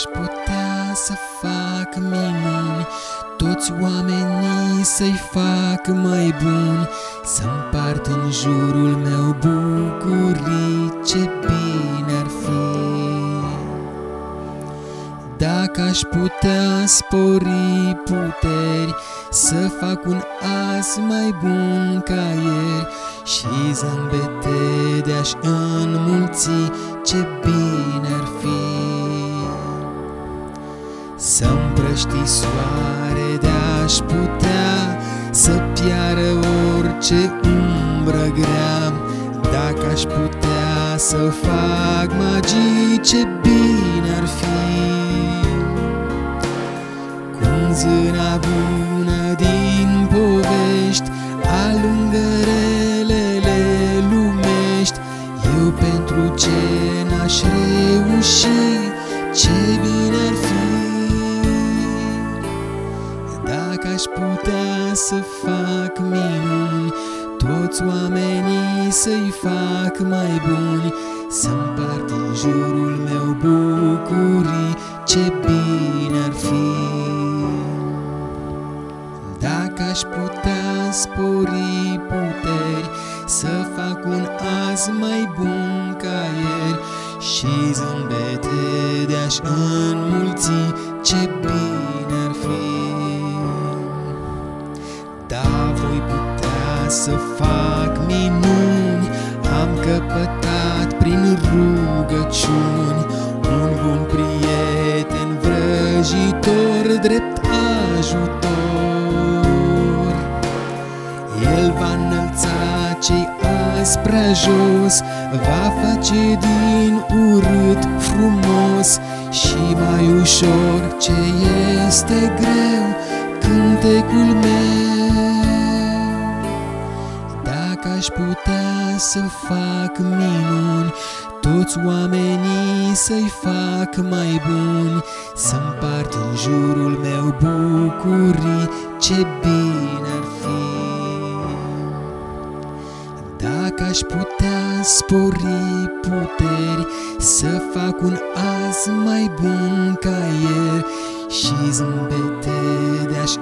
aș putea să fac minuni, toți oamenii să-i fac mai buni, să împart în jurul meu bucurii, ce bine ar fi. Dacă aș putea spori puteri, să fac un as mai bun ca ieri. Și zâmbete de-aș înmulți, ce bine ar fi Să împrăști soare de-aș putea Să piară orice umbră grea. Dacă aș putea să fac magii, ce bine ar fi. Cum zâna bună din povești Alungărelele lumești. Eu pentru ce n-aș reuși Ce bine ar fi aș putea să fac minuni. Toți oamenii să-i fac mai buni. Să împart în jurul meu bucurii. Ce bine ar fi. Dacă aș putea spori puteri Să fac un azi mai bun ca ieri. Și zâmbete de-aș înmulți. Ce bine Da, voi putea să fac minuni. Am căpătat prin rugăciuni Un bun prieten vrăjitor drept ajutor. El va înălța cei azi prea jos Va face din urât frumos Și mai ușor ce este greu Cântecul meu Dacă aș putea să fac minuni Toți oamenii să-i fac mai buni. Să împart în jurul meu bucurii Ce bine ar fi. Dacă aș putea spori puteri Să fac un azi mai bun ca ieri Și zâmbete de-aș